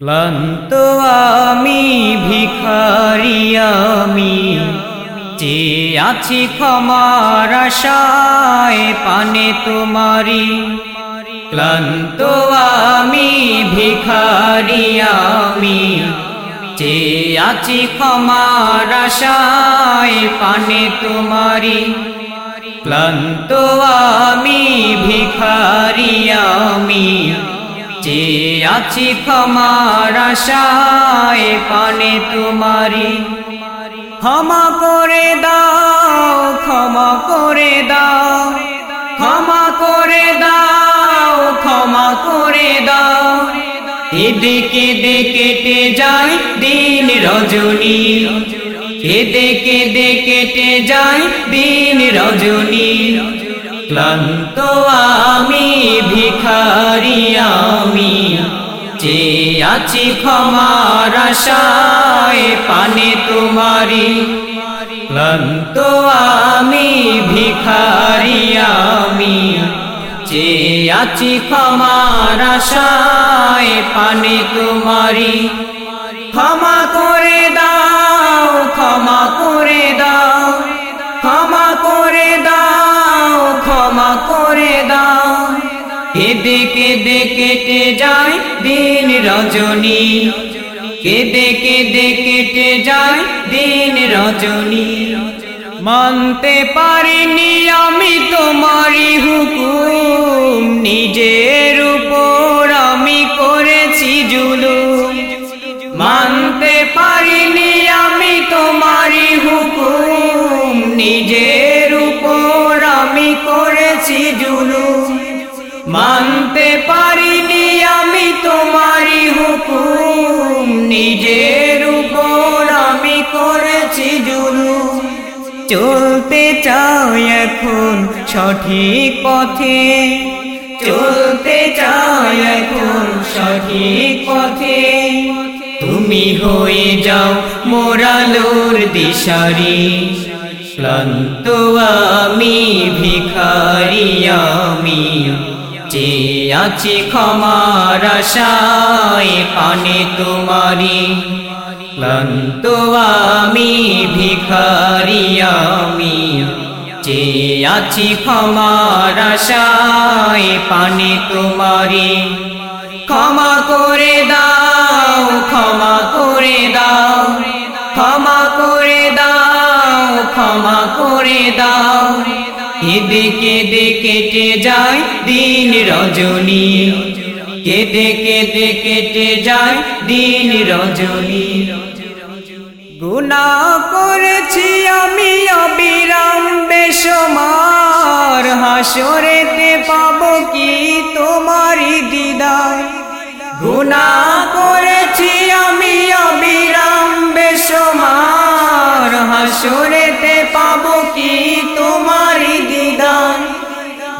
ক্লান্ত আমি, ভিখারি আমি, যে আছি ক্ষমার আশায়, পানে তোমারি। ক্লান্ত আমি, ভিখারি আমি, যে আছি ক্ষমার আশায়, পানে তোমারি। ক্লান্ত আমি আছি ক্ষমার আশায় পানে তোমারি। ক্ষমা করে দাও, ক্ষমা করে দাও, ক্ষমা করে দাও, ক্ষমা করে দাও। কেঁদে কেটে যায় দিন রজনী। কেঁদে কেটে যায় দিন রজনী। ক্লান্ত আমি, ভিখারি আমি। যে আছি ক্ষমার আশায়, পানে তোমারি ক্লান্ত আমি, ভিখারি আমি। যে আছি ক্ষমার আশায়, পানে তোমারি ক্ষমা করে কেঁদে কেঁদে যায় দিন রজনী। কেঁদে কেঁদে কেটে যায় দিন রজনী। মানতে পারিনি আমি তোমারই হুকুম, নিজের উপর আমি করেছি জুলুম। মানতে পারিনি আমি তোমারই হুকুম, নিজের পারিনি আমি তোমারই হুকুম। নিজের উপর আমি করেছি জুলুম। চলতে চাই এখন সঠিক পথে। চলতে চাই এখন সঠিক পথে। তুমি হয়ে যাও মোরালোর দিশারি। ক্লান্ত আমি, ভিখারি আমি। যে আছি ক্ষমার আশায়, পানে তোমারি ক্লান্ত আমি, ভিখারি আমি। যে আছি ক্ষমার আশায়, পানে তোমারি ক্ষমা করে দাও, ক্ষমা করে দাও। ক্ষমা করে দাও, ক্ষমা করে দাও। কেঁদে কেঁদে কেটে যায় দিন রজনী। কেঁদে কেঁদে কেটে যায় দিন রজনী। গুনা করেছি আমি অবিরাম বেসমার হাসরেতে পাবো কি তোমারই দিদার? গুনা করেছি আমি অবিরাম বেসমার হাসরেতে পাবো কি তোমারই দিদার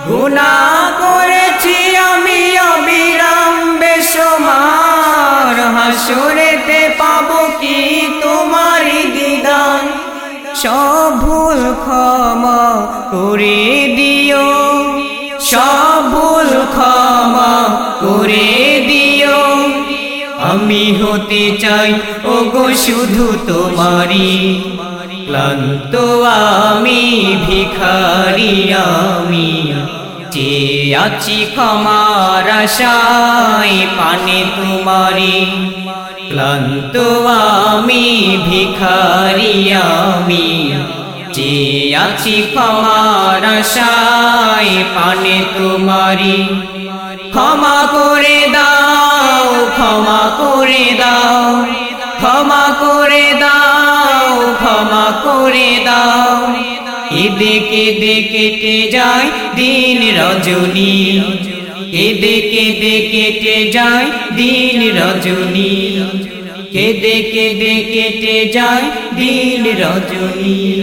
গুনা করেছি আমি অবিরাম বেসমার হাসরেতে পাবো কি তোমারই দিদান? সব ভুল ক্ষমা করে দিও। সব ভুল ক্ষমা করে দিও। আমি হতে চাই ও গো শুধু তোমারি ক্লান্ত আমি, ভিখারি আমি। যে আছি ক্ষমার আশায়, পানে তোমারি ক্লান্ত আমি, ভিখারি আমি। যে আছি ক্ষমার আশায়, পানে তোমারি ক্ষমা করে দাও করে দাও। কেঁদে কেঁদে কেটে যায় দিন রজনী। কেঁদে কেঁদে কেটে যায় দিন রজনী। কেঁদে কেঁদে কেটে যায় দিন রজনী।